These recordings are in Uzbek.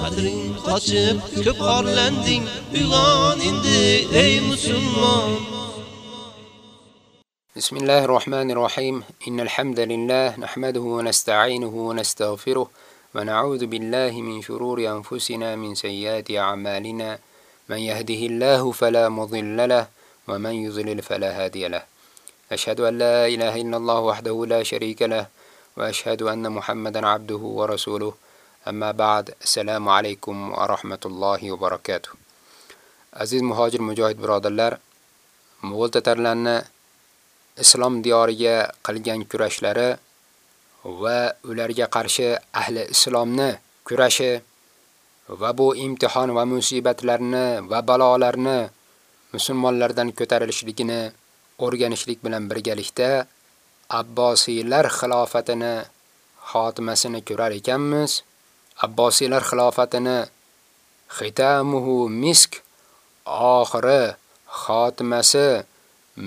Qadring qochib ko'p xorlanding uyg'on endi ey musulmon بسم الله الرحمن الرحيم إن الحمد لله نحمده ونستعينه ونستغفره ونعوذ بالله من شرور أنفسنا من سيئات أعمالنا من يهده الله فلا مضل له ومن يضلل فلا هادي له أشهد أن لا إله إلا الله وحده لا شريك له وأشهد أن محمدا عبده ورسوله Amma ba'd. Assalomu alaykum va rahmatullohi va barakatuh. Aziz muhojir mujohid birodarlar, Mo'g'ul tatarlarni islom diyoriga qilgan kurashlari va ularga qarshi ahli islomni kurashi va bu imtihon va musibatlarni va balolarni musulmonlardan ko'tarilishligini o'rganishlik bilan birgalikda Abbosiylar xilofatini xotimasini ko'rar ekanmiz. Abbosiylar xilofatini xitamuhu misk oxiri xotimasi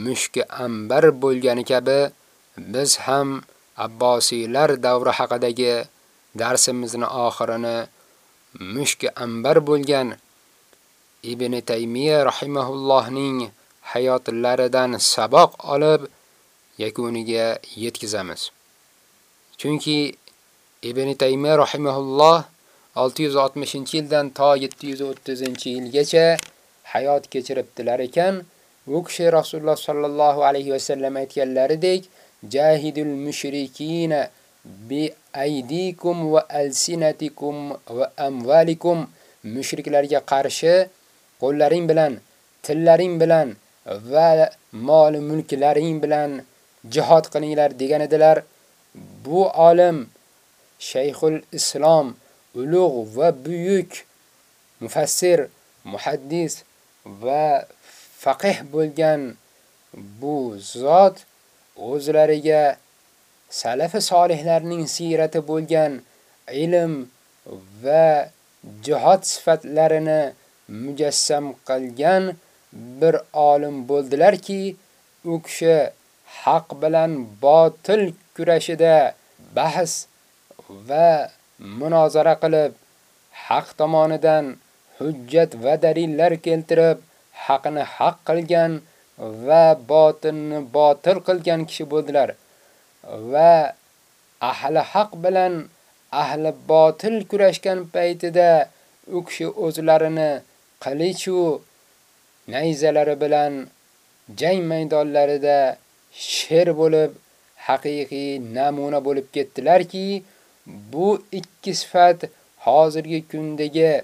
mushki ambar bo'lgani kabi biz ham Abbosiylar davri haqidagi darsimizni oxirini mushki ambar bo'lgan Ibn Taymiya rahimahullohning hayotlaridan saboq olib yakuniga yetkazamiz. Chunki Ibn Taymiya rahimahulloh 660-yildan to 730-yilgacha hayot kechiribdilar ekan. Bu kishi Rasululloh sallallohu alayhi va sallam aytganlaridek, jahidul mushrikina bi aydikum va alsinatikum va amvalikum mushriklarga qarshi qo'llaring bilan, tillaring bilan va mol mulklaring bilan jihad qilinglar degan edilar. Bu olim Shayxul Islom ulug' va buyuk mufassir, muhaddis va faqih bo'lgan bu zot o'zlariga salafi solihlarning siyrati bo'lgan ilm va jihad sifatlarini mujassam qilgan bir olim bo'ldilarki, u kishi haq bilan botil kurashida bahs va munozara qilib, haq tomonidan hujjat va dalillar keltirib, haqni haq qilgan va botilni botil qilgan kishi bo'ldilar. Va ahli haq bilan ahli botil kurashgan paytida u kishi o'zlarini qilich va nayzalari bilan jang maydonlarida sher bo'lib, haqiqiy namuna bo'lib ketdilarki, Bu ikki sifat hozirgi kundagi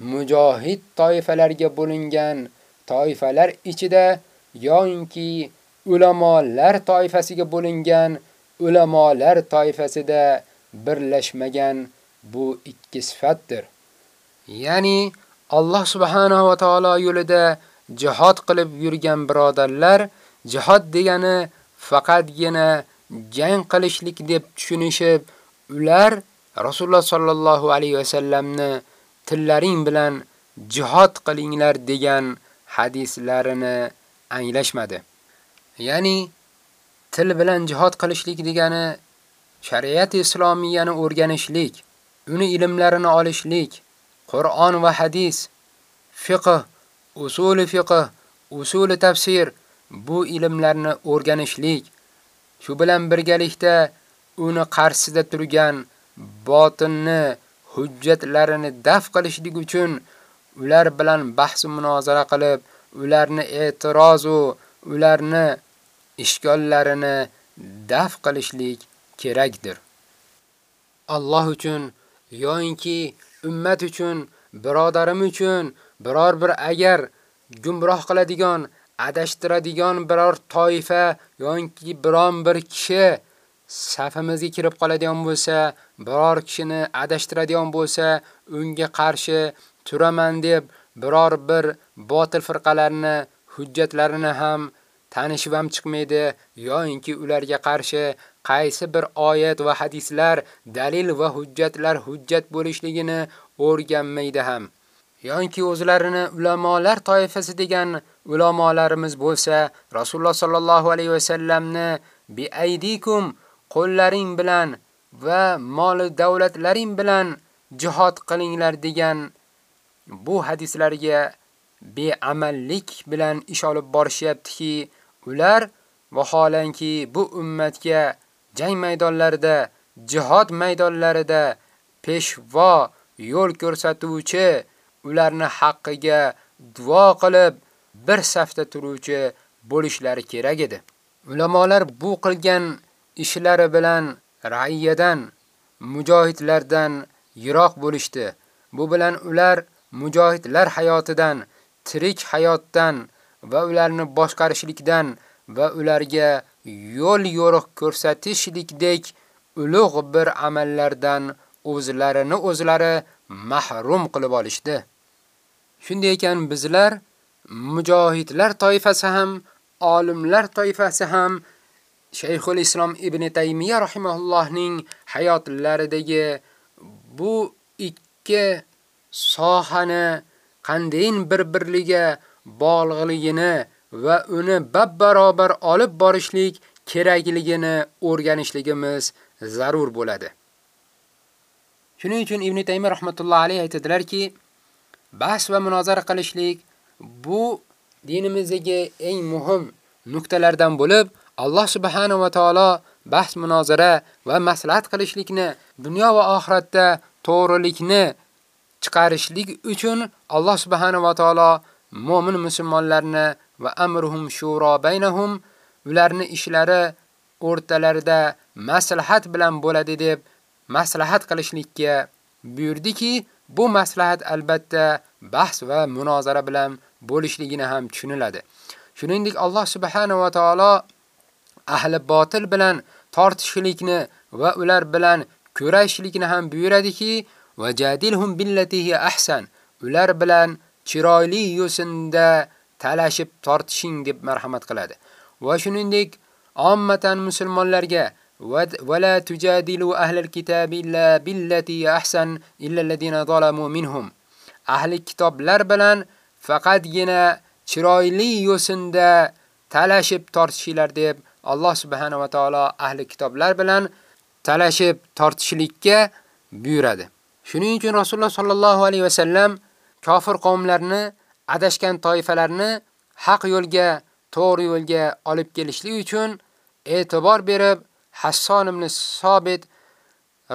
mujohid toifalarga bo'lingan toifalar ichida yoinki ulamolar toifasiga bo'lingan ulamolar toifasida birlashmagan bu ikki sifatdir. Ya'ni Alloh subhanahu va taolo yo'lida jihad qilib yurgan birodarlar, jihad degani faqatgina jang qilishlik deb tushunishib, Ular Rasululloh sallallohu alayhi va sallamni tillaring bilan jihad qilinglar degan hadislarini anglashmadi. Ya'ni til bilan jihad qilishlik degani shariat islomiyani o'rganishlik, uni ilmlarini olishlik, Qur'on va hadis, fiqh, usuli fiqh, usuli tafsir bu ilmlarni o'rganishlik. Shu bilan birgalikda uni qarshisida turgan botinni hujjatlarini daf qilishlik uchun ular bilan bahs munozara qilib, ularni e'tiroz va ularni ishkollarini daf qilishlik kerakdir. Alloh uchun yo'inki ummat uchun, birodarim uchun biror bir agar gumroh qiladigan, adashtiradigan biror toifa yo'inki biron bir kishi safimizga kirib qoladigan bo'lsa, biror kishini adashtiradigan bo'lsa, unga qarshi turaman deb biror bir botil firqalarni hujjatlarini ham tanishib ham chiqmaydi yoinki ularga qarshi qaysi bir oyat va hadislar dalil va hujjatlar hujjat bo'lishligini o'rganmaydi ham. yoki o'zlarini ulamolar toifasi degan ulamolarimiz bo'lsa, Rasululloh sallallohu alayhi va sallamni bi aydikum qo'llaring bilan va mol davlatlaring bilan jihad qilinglar degan bu hadislarga beamallik bilan ish olib borishyaptiki, ular vaholanki bu ummatga jang maydonlarida, jihad maydonlarida peshvo yo'l ko'rsatuvchi, ularni haqqiga duo qilib bir safda turuvchi bo'lishlari kerak edi. Ulamolar bu qilgan ishlari bilan ra'iyadan, mujohidlardan yiroq bo'lishdi. Bu bilan ular mujohidlar hayotidan, tirik hayotdan va ularni boshqarishlikdan va ularga yo'l yo'riq ko'rsatishlikdek ulug' bir amallardan o'zlarini o'zlari mahrum qilib olishdi. Shunday ekan bizlar mujohidlar toifasi ham, olimlar toifasi ham Shayxul Islom Ibn Taymiya rahimahullohning hayotlaridagi bu ikki sohani qandayin bir-birliga bog'liqligini va uni bab-barobar olib borishlik kerakligini o'rganishligimiz zarur bo'ladi. Shuning uchun Ibn Taymiy rahmatullohi alayhi aytadilarki, bahs va munozara qilishlik bu dinimizdagi eng muhim nuqtalardan bo'lib, Alloh subhanahu va taolo bahs munozara va maslahat qilishlikni dunyo va oxiratda to'g'rilikni chiqarishlik uchun Alloh subhanahu va taolo mu'min musulmonlarni va amruhum shura baynahum ularni ishlari o'rtalarida maslahat bilan bo'ladi deb maslahat qilishlikka buyurdiki, bu maslahat albatta bahs va munozara bilan bo'lishligini ham tushuniladi. Shuningdek Alloh subhanahu va taolo ahli botil bilan tortishlikni va ular bilan kurashishlikni ham buyuradiki, vajadilhum billati hi ahsan. Ular bilan chiroyli yo'sinda talashib tortishing deb marhamat qiladi. Va shuningdek ommatan musulmonlarga ولا تجادلوا أهل الكتاب إلا بالتي أحسن إلا الذين ظلموا minhum. Ahli kitoblar bilan faqatgina chiroyli yo'sinda talashib tortishinglar deb Alloh subhanahu va taolo ahli kitoblar bilan talashib tortishlikka buyuradi. Shuning uchun Rasululloh sallallohu alayhi va sallam kofir qavmlarni, adashgan toifalarni haq yo'lga, to'g'ri yo'lga olib kelishlik uchun e'tibor berib, Hasson ibn Sobit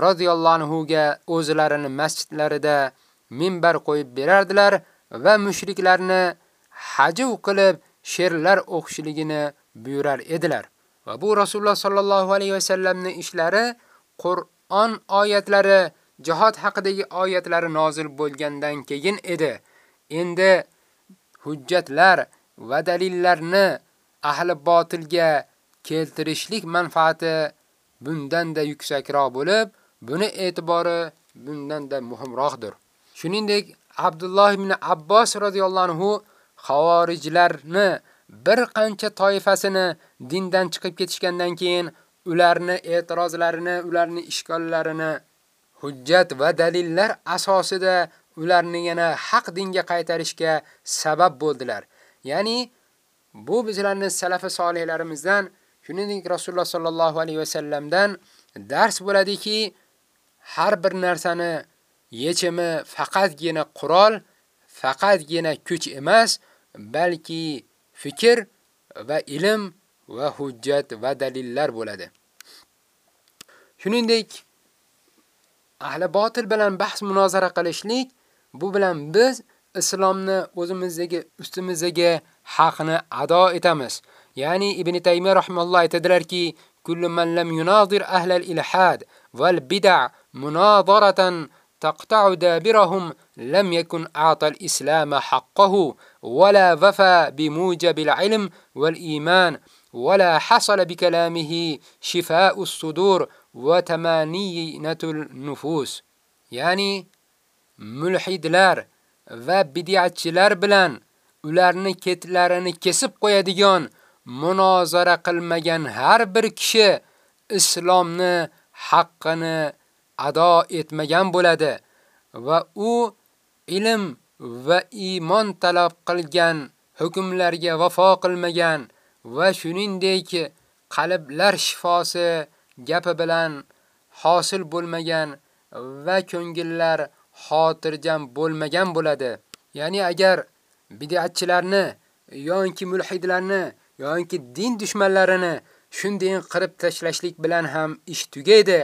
radhiyallohu anhu ga o'zlarini masjidlarida minbar qo'yib berardilar va mushriklarni hajuv qilib she'rlar o'qishligini buyurar edilar. Va bu Rasululloh sallallohu alayhi va sallamning ishlari Qur'on oyatlari, jihad haqidagi oyatlari nozil bo'lgandan keyin edi. Endi hujjatlar va dalillarni ahli botilga keltirishlik manfaati bundan da yuksakroq bo'lib, buni e'tibori bundan da muhimroqdir. Shuningdek, Abdulloh ibn Abbos radhiyallohu anhu xavorijlarni bir qancha toifasini dindan chiqib ketishgandan keyin ularni e'tirozlarini, ularni ishkollarini hujjat va dalillar asosida ularni yana haq dinga qaytarishga sabab bo'ldilar. Ya'ni bu bizlarning salafi solihlarimizdan Shuningdek Rasululloh sollallohu alayhi va sallamdan dars bo'ladiki, har bir narsani yechimi faqatgina qurol, faqatgina kuch emas, balki fikr va ilm va hujjat va dalillar bo'ladi. Shuningdek, ahli botil bilan bahs munozara qilishlik bu bilan biz islomni o'zimizdagi ustimizdagi haqni ado etamiz. Ya'ni Ibn Taymiy rahimahulloh aytadilarki, kullu man lam yunadir ahli al-ilhad wal bid'a munadaratan taqta'u dabirahum لم يكن أعطى الإسلام حقه ولا وفى بموجب العلم والإيمان ولا حصل بكلامه شفاء الصدور وتمانينة النفوس يعني ملحدلار va bid'atchilar bilan ularni ketlarini kesib qo'yadigan munozara qilmagan har bir kishi islomni haqqini ado etmagan bo'ladi va u ilm va iymon talab qilgan hukmlarga vafo qilmagan va shuningdek qalblar shifosi gapi bilan hosil bo'lmagan va ko'ngillar xotirjam bo'lmagan bo'ladi. Ya'ni agar bid'atchilarni yoki mulhidlarni yoki din dushmanlarini shunday qirib tashlashlik bilan ham ish tugaydi,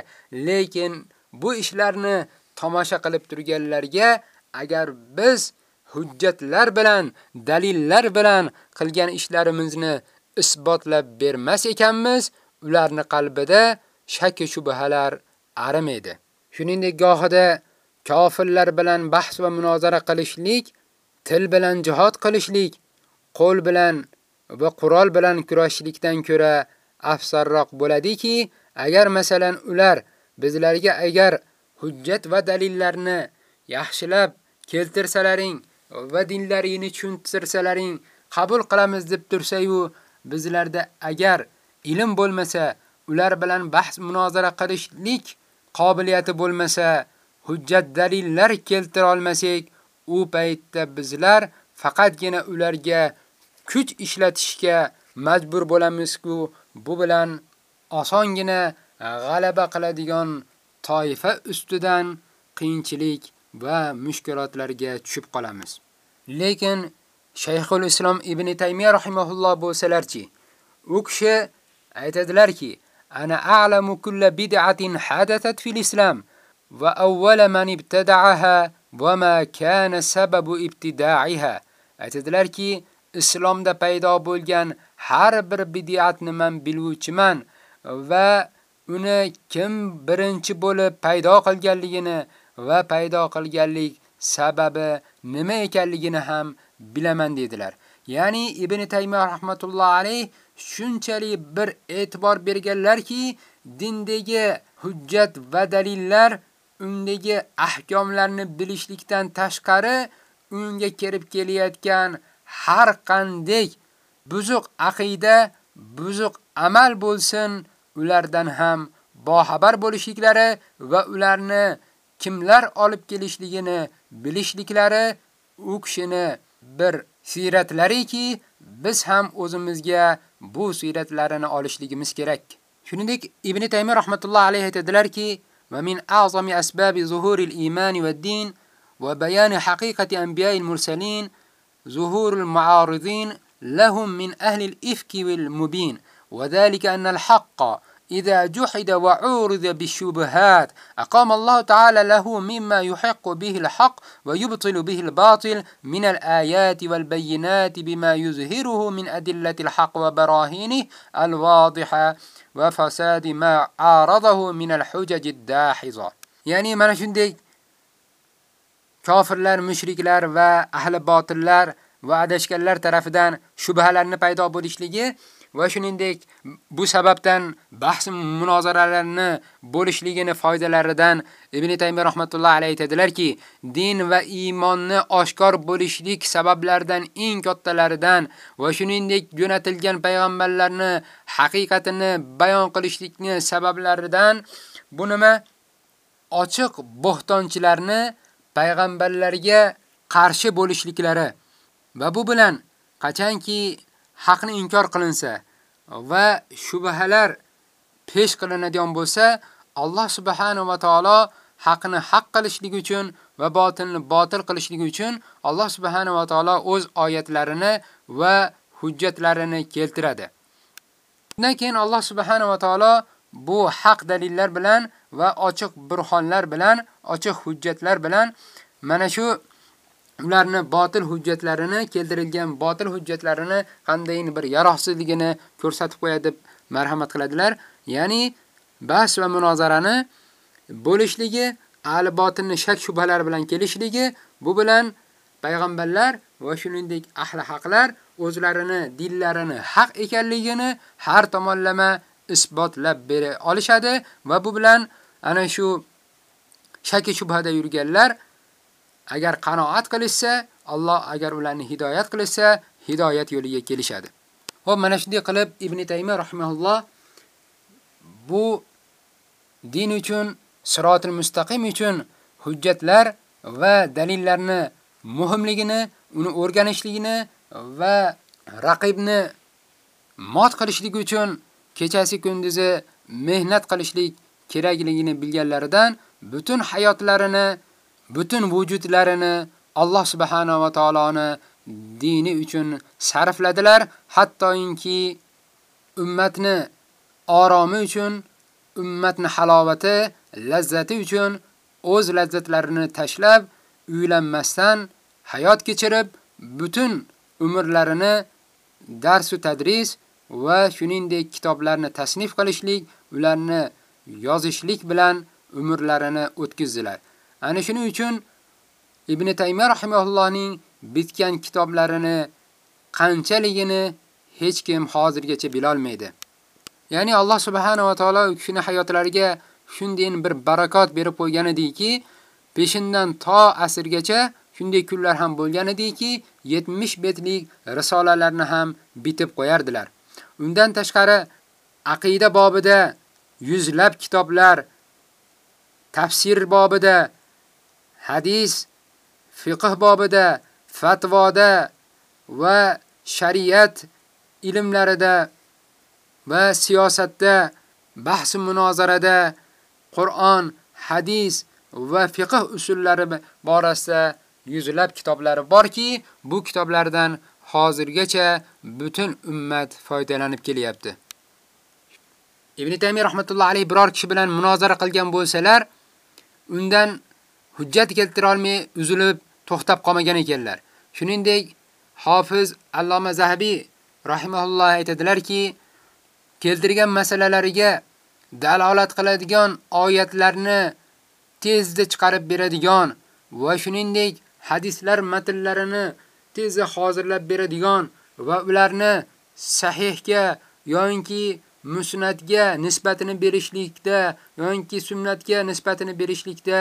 lekin bu ishlarni tomosha qilib turganlarga agar biz hujjatlar bilan, dalillar bilan qilgan ishlarimizni isbotlab bermas ekanmiz, ularni qalbida shak va shubhalar arimaydi. Shuningdek, gohida kofirlar bilan bahs va munozara qilishlik, til bilan jihad qilishlik, qo'l bilan va qurol bilan kurashishlikdan ko'ra afsarroq bo'ladiki, agar masalan ular bizlarga agar hujjat va dalillarni yaxshilab keltirsalaring va dinlarini tushuntirsalaring qabul qilamiz deb tursa-yu, bizlarda agar ilm bo'lmasa, ular bilan bahs munozara qilishlik qobiliyati bo'lmasa, hujjat dalillar keltira olmasak, u paytda bizlar faqatgina ularga kuch ishlatishga majbur bo'lamiz-ku, bu bilan osongina g'alaba qiladigan toifa ustidan qiyinchilik va mushkilotlarga tushib qolamiz. Lekin Shayxul Islom Ibn Taymiya rahimahulloh bo'lsalarchi, u kishi aytadilarki, ana a'lamu kulla bid'atin hadathat fil islam va awwala man ibtada'aha va ma kana sababu ibtida'iha. Aytadilarki, islomda paydo bo'lgan har bir bid'atni men biluvchiman va uni kim birinchi bo'lib paydo qilganligini va paydo qilganlik sababi nima ekanligini ham bilaman dedilar. Ya'ni Ibn Taymiyo rahmatullohi alayh shunchalik bir e'tibor berganlarki, dindagi hujjat va dalillar undagi ahkomlarni bilishlikdan tashqari unga kirib kelayotgan har qanday buzuq aqida, buzuq amal bo'lsin, ulardan ham boxabar bo'lishliklari va ularni kimlar olib kelishligini bilishliklari u kishini bir siyratlariki, biz ham o'zimizga bu siyratlarini olishligimiz kerak. Shuningdek, Ibn Taymiy rahmatullohi alayhi aytadilarki, "Va min a'zami asbabi zuhuril iymon va din va bayan haqiqati anbiya'il mursalin zuhurul mu'aridin lahum min ahli al-ifki wal mubin." وذلك أن الحق إذا جحد وعورض بالشبهات أقام الله تعالى له مما يحق به الحق ويبطل به الباطل من الآيات والبينات بما يظهره من أدلة الحق وبراهينه الواضحة وفساد ما عارضه من الحجج الداحظة. يعني mana shunday kofirlar, mushriklar va ahli botillar va adashganlar tarafidan shubhalarni paydo bo'lishligi va shuningdek bu sababdan bahs munozaralarni bo'lishligini foydalaridan Ibn Taymiy rahmatullohi alayhi aytadilarki, din va iymonni oshkor bo'lishlik sabablaridan eng kattalaridan va shuningdek jo'natilgan payg'ambarlarni haqiqatini bayon qilishlikni sabablaridan bu nima? Ochiq bo'xtonchilarni payg'ambarlarga qarshi bo'lishliklari va bu bilan qachonki haqni inkor qilinsa va shubhalar pesh qilinadigan bo'lsa, Alloh subhanahu va taolo haqni haq qilishligi uchun va botilni botil qilishligi uchun Alloh subhanahu va taolo o'z oyatlarini va hujjatlarini keltiradi. Undan keyin Alloh subhanahu va taolo bu haq dalillar bilan va ochiq burxonlar bilan, ochiq hujjatlar bilan mana shu ularni botil hujjatlarini keltirilgan botil hujjatlarini qandayin bir yaroqsizligini ko'rsatib qo'ya deb marhamat qiladilar. Ya'ni bas va munozarani bo'lishligi, ahli botilni shak shubhalar bilan kelishligi, bu bilan payg'ambarlar va shuningdek ahli haqlar o'zlarini dillarini haq ekanligini har tomonlama isbotlab bera olishadi va bu bilan ana shu shak shubhada yurganlar agar qanoat qilishsa, Alloh agar ularni hidoyat qilsa, hidoyat yo'liga kelishadi. Xo'p, mana shunday qilib Ibn Taymiy rahimahulloh bu din uchun, sirotul mustaqim uchun hujjatlar va dalillarni muhimligini, uni o'rganishligini va raqibni mot qilishlik uchun kechasi kunduzi mehnat qilishlik kerakligini bilganlaridan butun hayotlarini, butun vujudlarini Alloh subhanahu va taoloni dini uchun sarfladilar, hattoyinki ummatni oromi uchun, ummatni halovati, lazzati uchun o'z lazzatlarini tashlab, uylanmasdan hayot kechirib, butun umrlarini dars va tadris va shuningdek kitoblarni tasnif qilishlik, ularni yozishlik bilan umrlarini o'tkazdilar. Ana shuning uchun Ibn Taymiy rahimahullohning bitgan kitoblarini qanchaligini hech kim hozirgacha bilolmaydi. Ya'ni Alloh subhanahu va taolo u hayotlariga shundayin bir barakot berib qo'ygan ediki, peshindan to asrgacha shunday kunlar ham bo'lgan ediki, 70 betlik risolalarni ham bitib qo'yardilar. Undan tashqari aqida bobida yuzlab kitoblar, tafsir bobida, hadis, fiqh bobida, fatvoda va shariat ilmlarida va siyosatda, bahs munozarada, Qur'on, hadis va fiqh usullari borasida yuzlab kitoblari borki, bu kitoblardan hozirgacha butun ummat foydalanib kelyapti. Ibn Taymiy rahmatullohi alayhi biror kishi bilan munozara qilgan bo'lsalar, undan hujjat keltira olmay uzilib to'xtab qolmagan ekanlar. Shuningdek, Hofiz Alloma Zahabi rahimahulloh aytadilarki, keltirgan masalalariga dalolat qiladigan oyatlarni tezda chiqarib beradigan va shuningdek hadislar matnlarini tezda hozirlab beradigan va ularni sahihga yoki musnatga nisbatini berishlikda yoki sunnatga nisbatini berishlikda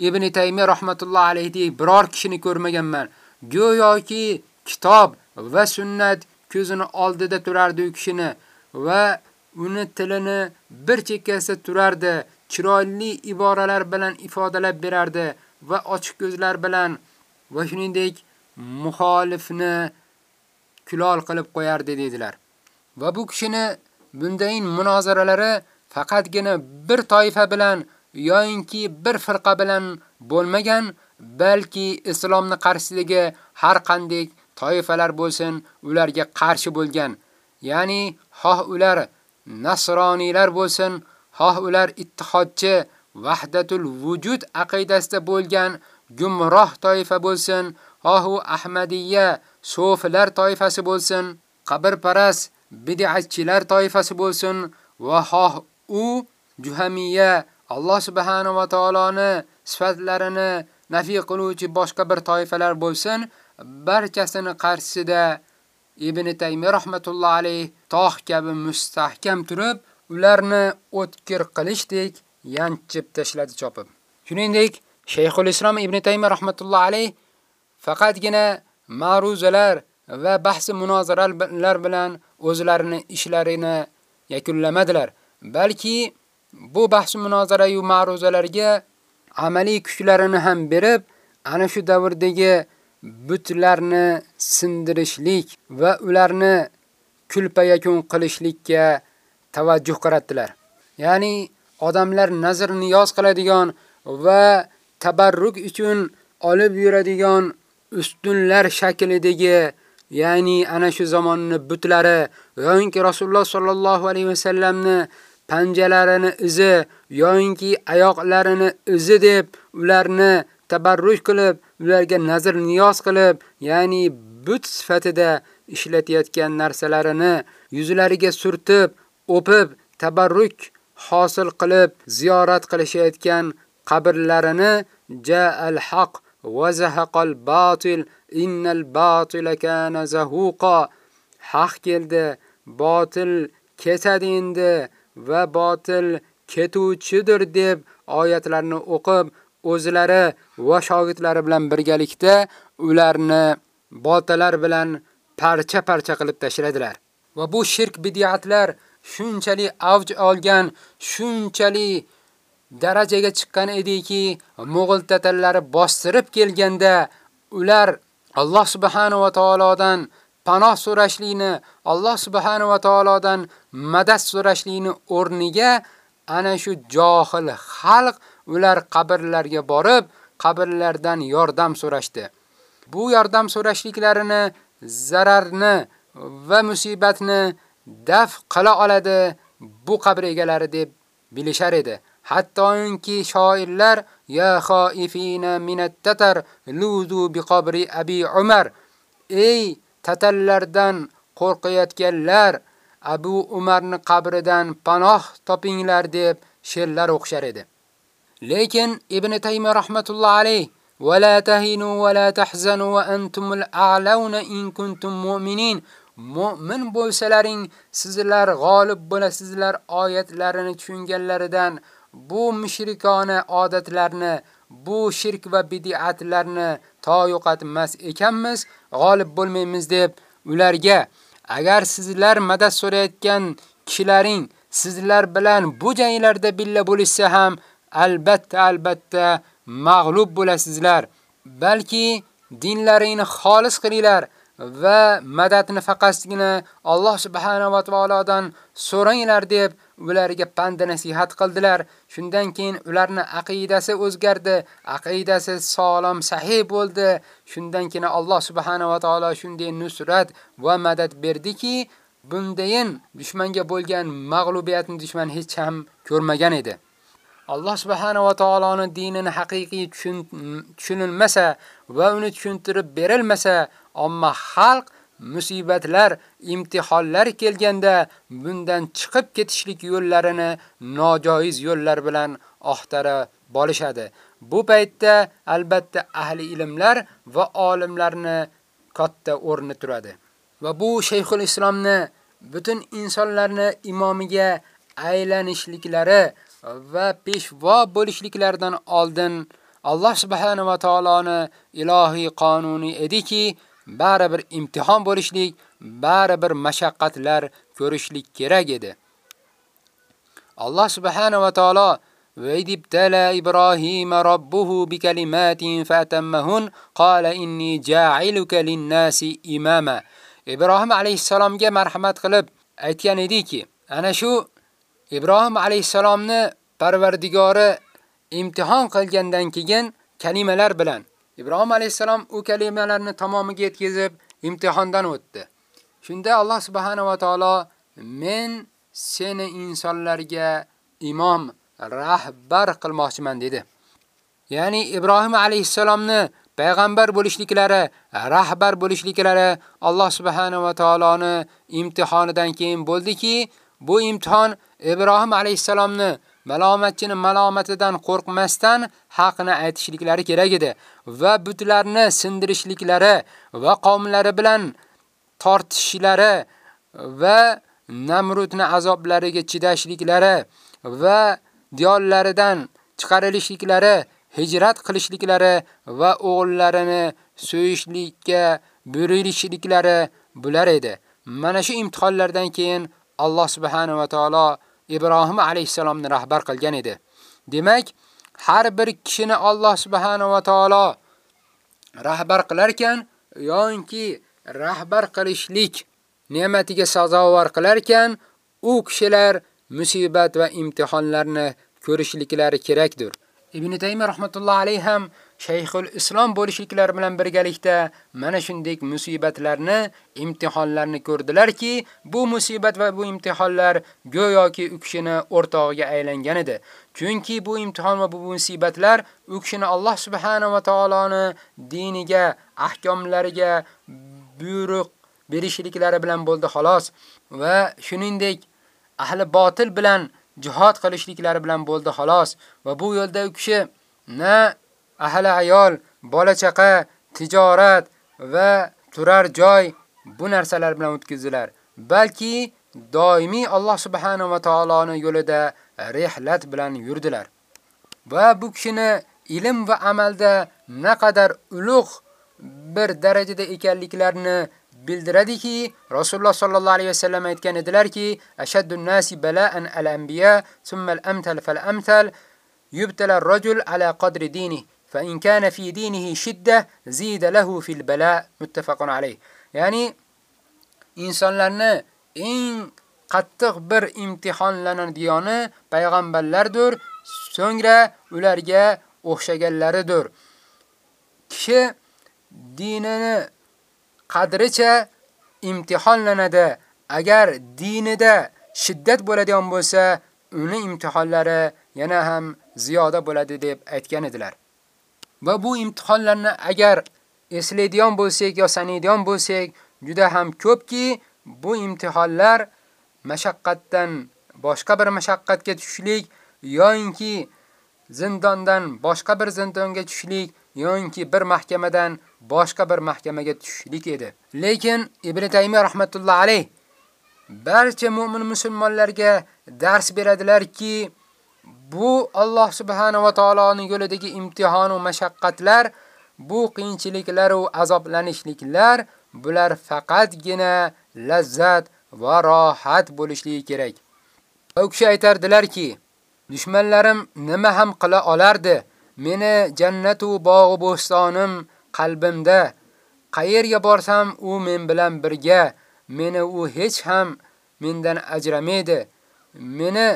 Ibn Taymiy rahmatulloh alayhi biror kishini ko'rmaganman. Go'yoki kitob va sunnat ko'zini oldida turardi u kishini va uni tilini bir chekkasi turardi, chiroyli iboralar bilan ifodalab berardi va ochiq ko'zlar bilan va shuningdek muxolifni kulol qilib qo'yardi dedilar. Va bu kishini bundayin munozaralari faqatgina bir toifa bilan yoyinki bir firqa bilan bo'lmagan, balki islomni qarshiligi har qanday toifalar bo'lsin, ularga qarshi bo'lgan. Ya'ni xoh ular nasroniylar bo'lsin, xoh ular ittihodchi vahdatul vujud aqidasida bo'lgan gumroh toifa bo'lsin, xohu ahmadiyya, sofilar toifasi bo'lsin, qabrparas bid'atchilar toifasi bo'lsin va xoh u juhamiyya Alloh subhanahu va taoloni sifatlarini nafi qiluvchi boshqa bir toifalar bo'lsin, barchasini qarshisida Ibn Taymiy rahmatullohi alayh tog' kabi mustahkam turib, ularni o'tkir qilishdek yanchib tashladi chopib. Shuningdek, Shayxul Islom Ibn Taymiy rahmatullohi alayh faqatgina ma'ruzalar va bahs munozaralar bilan o'zlarini ishlarini yakunlamadilar, balki bu bahs munozara yu ma'ruzalarga amaliy kuchlarini ham berib, ana shu davrdagi butlarni sindirishlik va ularni kulpa yakun qilishlikka tavajjuh qaratdilar. Ya'ni odamlar nazr niyoz qiladigan va tabarruk uchun olib yuradigan ustunlar shaklidagi ya'ni ana shu zamonning butlari yoki Rasululloh sallallohu alayhi va sallamni panjalarini izi yoki oyoqlarini izi deb ularni tabarruk qilib, ularga nazr niyoz qilib, ya'ni but sifatida ishlatayotgan narsalarini yuzlariga surtib, o'pib, tabarruk hosil qilib ziyorat qilishayotgan qabrlarini ja'al haq va zahaqal batil innal batila kana zahuqa. Haq keldi botil ketadi endi. Va botil ketuvchidir deb oyatlarni o'qib o'zlari va shogirdlari bilan birgalikda ularni botalar bilan parcha-parcha qilib tashladilar. Va bu shirk bid'atlar shunchalik avj olgan, shunchalik darajaga chiqqan ediki, Mo'g'ul tatallari bostirib kelganda ular Alloh subhanahu va taolodan panoh so'rashlikni, Alloh subhanahu va taolodan madad so'rashlikni o'rniga ana shu johil xalq ular qabrlarga borib, qabrlardan yordam so'rashdi. Bu yordam so'rashliklarini zararni va musibatni daf qila oladi bu qabr egalari deb bilishar edi. Hattoki shoirlar ya khaifina minat tatar luzu bi qabri abi Umar ey tatallardan qo'rqayotganlar Abu Umarni qabridan panoh topinglar deb she'rlar o'qishar edi. Lekin Ibn Taymiy rahmatullohi alayh va la tahinu va la tahzanu va antumul a'launa in kuntum mu'minin Mu'min bo'lsalaring sizlar g'olib bo'lasizlar oyatlarini tushunganlaridan bu mushrikona odatlarni, bu shirk va bid'atlarni to yo'qotmas ekanmiz, g'olib bo'lmaymiz deb ularga agar sizlar madad so'rayotgan kishilaring sizlar bilan bu janglarda billa bo'lishsa ham albatta albatta mag'lub bo'lasizlar. Balki dinlaringni xolis qilinglar va madadni faqatgina Alloh subhanahu va taolodan so'ranglar deb ularga pand nasihat qildilar. Shundan keyin ularning aqidasi o'zgardi, aqidasi sog'lom, sahih bo'ldi. Shundan keyin Alloh subhanahu va taolo shunday nusrat va madad berdiki, bundayin dushmanga bo'lgan mag'lubiyatni dushman hech ham ko'rmagan edi. Alloh subhanahu va taoloning dinini haqiqiy tushunilmasa va uni tushuntirib berilmasa, ammo xalq musibatlar, imtihonlar kelganda bundan chiqib ketishlik yo'llarini nojoiz yo'llar bilan oxtara bolishadi. Bu paytda albatta ahli ilmlar va olimlarni katta o'rni turadi. Va bu Shayxul Islomni butun insonlarni imomiga aylanishliklari va peshvo bo'lishliklaridan oldin Allah subhanahu va taoloni ilohiy qonuni ediki, bari bir imtihon bo'lishlik, bari bir mashaqqatlar ko'rishlik kerak edi. Allah subhanahu va taolo vaydibtala rabbuhu bi bikalimatin fatammahun qala inni ja'iluka lin-nasi imama. Ibrohim alayhisalomga marhamat qilib aytgan ediki, ana shu Ibrohim alayhisalomni Parvardigori imtihon qilgandan keyin kalimalar bilan Ibrohim alayhisalom u kalimalarni tamomiga yetkazib imtihondan o'tdi. Shunda Alloh subhanahu va taolo men seni insonlarga imom, rahbar qilmoqchiman dedi. Ya'ni Ibrohim alayhisalomni payg'ambar bo'lishliklari, rahbar bo'lishliklari Alloh subhanahu va taoloni imtihonidan keyin bo'ldiki, bu imtihon Ibrohim alayhisalomni malomatchini malomatidan qo'rqmasdan haqni aytishliklari kerak edi va butlarni sindirishliklari va qavmlari bilan tortishishlari va Namrudni azoblariga chidashliklari va diyorlaridan chiqarilishliklari, hijrat qilishliklari va o'g'illarini so'yishlikka buyurilishliklari bular edi. Mana shu imtihonlardan keyin Alloh subhanahu va taolo Ibrohim alayhisalomni rahbar qilgan edi. Demak, har bir kishini Alloh subhanahu va taolo rahbar qilar ekan, yoki rahbar qilishlik ne'matiga sazovor qilar ekan, u kishilar musibat va imtihonlarni ko'rishliklari kerakdir. Ibn Taymiy rahmatullohi alayhi ham Shayxul Islom bo'lishliklari bilan birgalikda mana shunday musibatlarni, imtihonlarni ko'rdilarki, bu musibat va bu imtihonlar go'yoki u kishini o'rtog'iga aylangan edi. Chunki bu imtihon va bu musibatlar u kishini Alloh subhanahu va taoloni diniga, ahkomlariga buyruq berishliklari bilan bo'ldi xolos va shuningdek ahli botil bilan jihad qilishliklari bilan bo'ldi xolos va bu yo'lda u kishi na ahli ayol, bola chaqa, tijorat va turar joy bu narsalar bilan o'tkazdilar. Balki doimiy Alloh subhanahu va taoloning yo'lida rihlat bilan yurdilar. Va bu kishini ilm va amalda naqadar ulug' bir darajada ekanliklarini bildiradiki, Rasululloh sallallohu alayhi vasallam aytgan edilarki, ashaddun nasi bala'an al-anbiya, thumma al-amtal fal-amtal, yubtala ar-rajul ala qadri dinihi. فإن كان في دينه شدة زيد له في البلاء متفق عليه ya'ni insonlarni eng qattiq bir imtihonlanadigani payg'ambarlardir, so'ngra ularga o'xshaganlaridir. Kishi dinini qadricha imtihonlanadi. Agar dinida shiddat bo'ladigan bo'lsa, uni imtihonlari yana ham ziyoda bo'ladi deb aytgan edilar. Va bu imtihonlarni agar eslaydigan bo'lsak yo sanaydigan bo'lsak, juda ham ko'pki, bu imtihonlar mashaqqatdan boshqa bir mashaqqatga tushlik yoinki zindondan boshqa bir zindonga tushlik yoinki bir mahkamadan boshqa bir mahkamaga tushlik edi. Lekin Ibn Taymiy rahmatullohi alayh barcha mu'min musulmonlarga dars beradilarki, Bu Alloh subhanahu va taoloning yo'lidagi imtihon va mashaqqatlar, bu qiyinchiliklar va azoblanishliklar bular faqatgina lazzat va rohat bo'lishligi kerak. U kishi aytardilarki, dushmanlarim nima ham qila olardi? Meni jannat va bog' bo'stonim qalbimda. Qayerga borsam u men bilan birga. Meni u hech ham mendan ajramaydi. Meni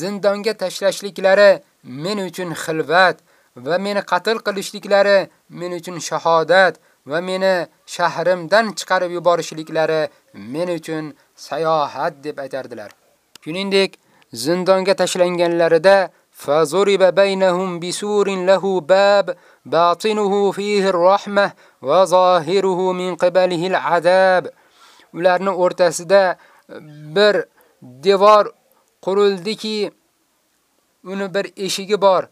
zindonga tashlashliklari men uchun xilvat va meni qatl qilishliklari men uchun shahodat va meni shahrimdan chiqarib yuborishliklari men uchun sayohat deb aytardilar. Shuningdek, zindonga tashlanganlarida fazuriba baynahum bisurin lahu bab batinuhu fihi ar-rahmah va zahiruhu min qibalihi al-azab. Ularning o'rtasida bir devor qurildiki, uni bir eshigi bor.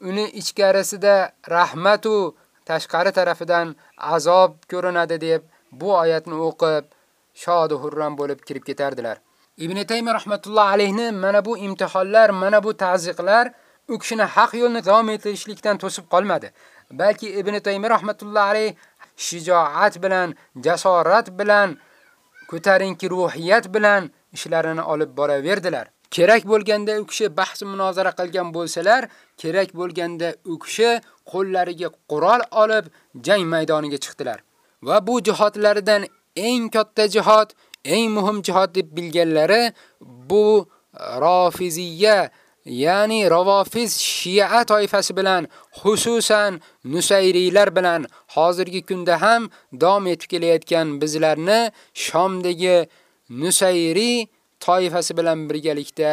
Uni ichkarisida rahmat u tashqari tarafidan azob ko'rinadi deb bu oyatni o'qib shod hurram bo'lib kirib ketardilar. Ibn Taymiy rahmatullohi alayhni mana bu imtihonlar, mana bu ta'ziqlar u kishini haq yo'lni davom ettirishlikdan to'sib qolmadi. Balki Ibn Taymiy rahmatullohi alayh shijoat bilan, jasorat bilan, ko'tarinki ruhiyat bilan ishlarini olib boraverdilar. Kerak bo'lganda u kishi bahs munozara qilgan bo'lsalar, kerak bo'lganda u kishi qo'llariga qurol olib jang maydoniga chiqdilar. Va bu jihatlaridan eng katta jihat, eng muhim jihat deb bilganlari bu e, Rafiziyya, ya'ni Ravofiz Shia toifasi bilan, xususan Nusayriylar bilan hozirgi kunda ham davom etib kelayotgan bizlarni Shomdagi Nusayri toifasi bilan birgalikda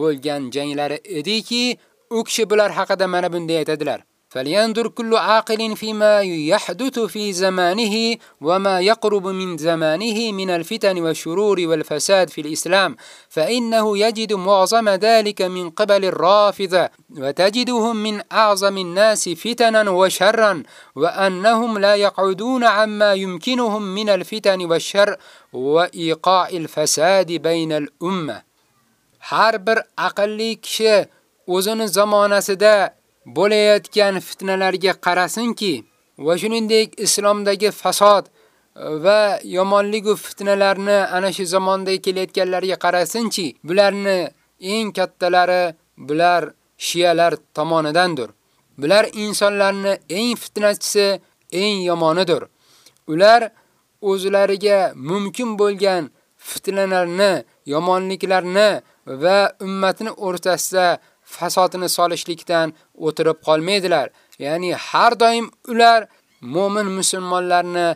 bo'lgan janglari ediki, u kishi bular haqida mana bunday aytadilar. فلينظر كل عاقل فيما يحدث في زمانه وما يقرب من زمانه من الفتن والشرور والفساد في الإسلام فإنه يجد معظم ذلك من قبل الرافضة وتجدهم من أعظم الناس فتنا وشرا وأنهم لا يقعدون عما يمكنهم من الفتن والشر وإيقاع الفساد بين الأمة. har bir aqlli kishi o'zini zamonasida bo'layotgan fitnalarga qarasinki va shuningdek islomdagi fasod e, va yomonlik va fitnalarni ana shu zamonda kelayotganlarga qarasinchi, bularni eng kattalari bular shiyalar tomonidandir. Bular insonlarni eng fitnachisi, eng yomonidir. Ular o'zlariga mumkin bo'lgan fitnalarni, yomonliklarni va ummatini o'rtasida fasodini solishlikdan o'tirib qolmaydilar. Ya'ni har doim ular mu'min musulmonlarni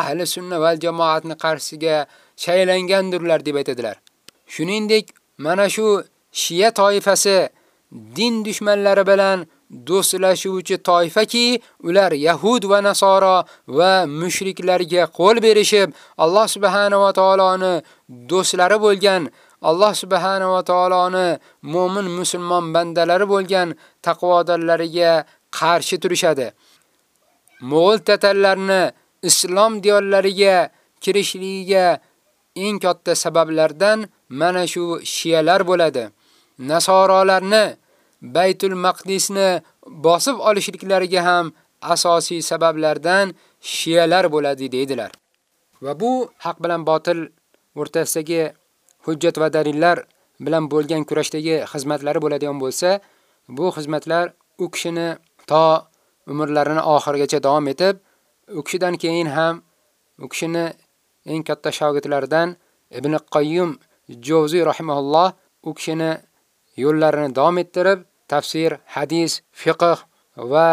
ahli sunna va jamoatni qarshisiga shaylangandirlar deb aytadilar. Shuningdek, mana shu Shiya toifasi din dushmanlari bilan do'stlashuvchi toifaki, ular Yahud va Nasoro va mushriklarga qo'l berishib, Alloh subhanahu va taoloni do'stlari bo'lgan Alloh subhanahu va taoloni mu'min musulmon bandalari bo'lgan taqvodorlariga qarshi turishadi. Mo'g'ul tatarlarni islom diyorlariga kirishligiga eng katta sabablardan mana shu shiyalar bo'ladi. Nasorolarni Baytul Maqdisni bosib olishliklariga ham asosiy sabablardan shiyalar bo'ladi deydilar. Va bu haq bilan botil o'rtasidagi hujjat va dalillar bilan bo'lgan kurashdagi xizmatlari bo'ladigan bo'lsa, bu xizmatlar u kishini to umrlarini oxirigacha davom etib, u kishidan keyin ham u kishini eng katta shogirdlaridan Ibn Qayyum Jawziy rahimahulloh u kishini yo'llarini davom ettirib, tafsir, hadis, fiqh va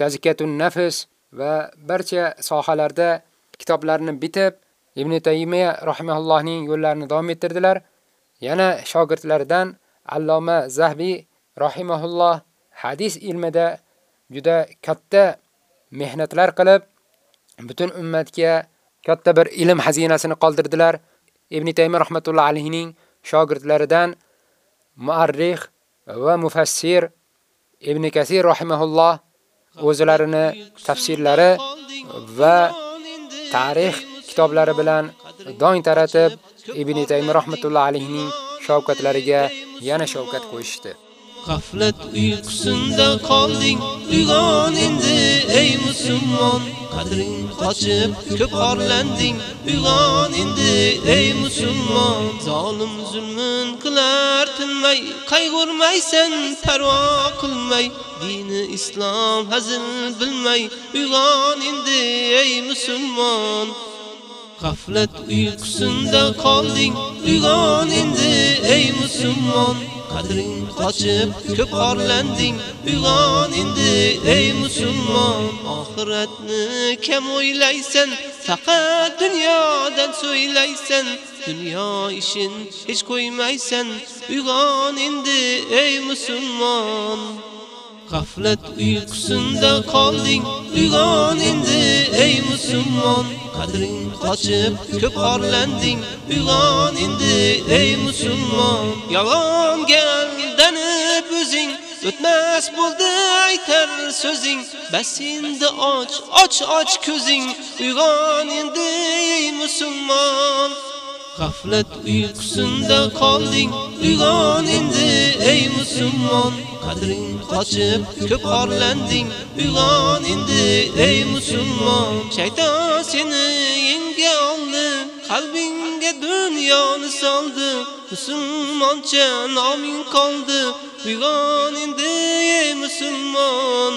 tazkiyatun nafs va barcha sohalarda kitoblarni bitib, Ibn Taymiya rahimahullohning yo'llarini davom ettirdilar. Yana shogirdlaridan Alloma Zahbi rahimahulloh hadis ilmida juda katta mehnatlar qilib, butun ummatga katta bir ilm xazinasini qoldirdilar. Ibn Taymiya rahmatullohi alayhining shogirdlaridan muarrix va mufassir Ibn Kasir rahimahulloh o'zlarini tafsirlari va tarix kitoblari bilan dong taratib Ibn Taymiy rahmatullohi alayhining shavkatlariga yana shavkat qo'yishdi. G'aflat uyqusinda qolding, uyg'on endi ey musulmon. Qadring qochib, ko'p orlanding, uyg'on endi ey musulmon. Zolim zulmun qilar tinmay, qayg'urmaysan, parvo qilmay, dini islom hazil bilmay, uyg'on endi ey musulmon. G'aflat uyqusinda qolding, uyg'on endi ey musulmon. Qadring qochib, ko'p orlanding, uyg'on endi ey musulmon. Oxiratni kam o'ylaysan, faqat dunyodan so'ylaysan. Dunyo ishin hech qo'ymaysan, uyg'on endi ey musulmon. G'aflat uyqusinda qolding, uyg'on indi ey musulmon. Qadring kaçıp ko'p orlanding, uyg'on indi ey musulmon. Yolg'onga aldanib o'zing o'tmas bo'ldi aytar so'zing. Bas indi och, och och ko'zing, uyg'on indi ey musulmon. G'aflat uyqusinda qolding, uyg'on endi ey musulmon. Qadring qochib, ko'p orlanding, uyg'on ey musulmon. Shayton seni yenga oldi, qalbingga dunyoni soldi. Musulmoncha noming qoldi, uyg'on endi ey musulmon.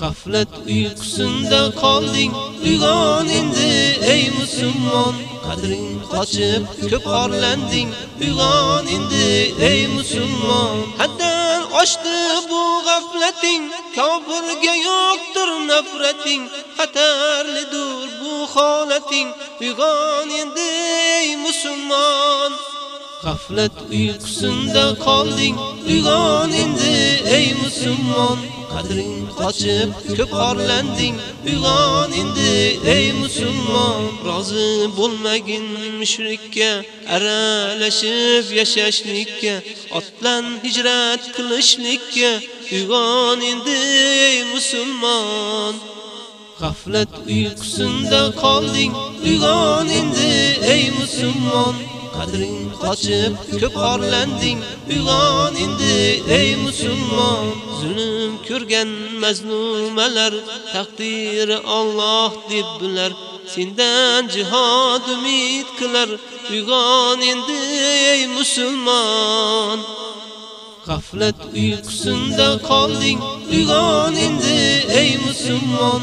G'aflat uyqusinda qolding, uyg'on endi ey musulmon. Qadring qochib, ko'p orlanding, uyg'on endi ey musulmon. Haddan oshdi bu g'aflating, kofirga yo'qdir nafrating, xatarlidir bu holating, uyg'on endi ey musulmon. G'aflat uyqusinda qolding, uyg'on endi ey musulmon. Qadring qochib, ko'p orlanding, uyg'on endi ey musulmon. Rozi bo'lmagin mushrikka, aralashib yashashlikka, otlan hijrat qilishlikka, uyg'on endi ey musulmon. G'aflat uyqusinda qolding, uyg'on endi ey musulmon. Qadring qochib, ko'p orlanding, uyg'on endi ey musulmon. Zulm ko'rgan mazlumalar taqdiri Alloh deb bular Sendan jihad umid qilar, uyg'on endi ey musulmon. G'aflat uyqusinda qolding, uyg'on endi ey musulmon.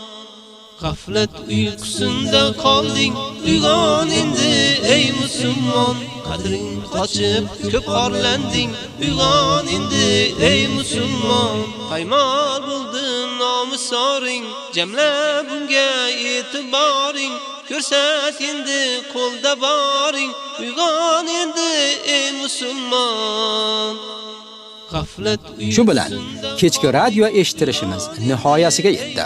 G'aflat uykusunda qolding, uyg'on endi ey musulmon. Qadring qochib, ko'p orlanding, uyg'on endi ey musulmon. Paymol bo'ldi nomusoring, jamla bunga e'tiboring. Ko'rsat endi qo'lda boring, uyg'on endi ey musulmon. G'aflat Shu bilan kechki radio eshitirishimiz nihoyasiga yetdi.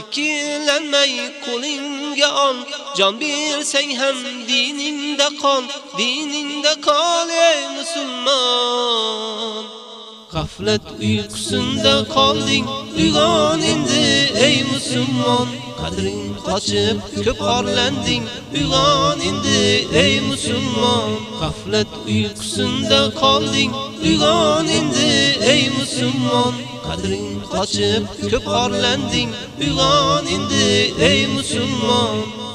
ikkilanmay qo'lingga ol jon bersang ham diningda qol diningda qol ey musulmon G'aflat uyqusinda qolding, uyg'on endi ey musulmon. Qadring qochib, ko'p orlanding, uyg'on endi ey musulmon. G'aflat uyqusinda qolding, uyg'on endi ey musulmon. Qadring qochib, ko'p orlanding, uyg'on endi ey musulmon.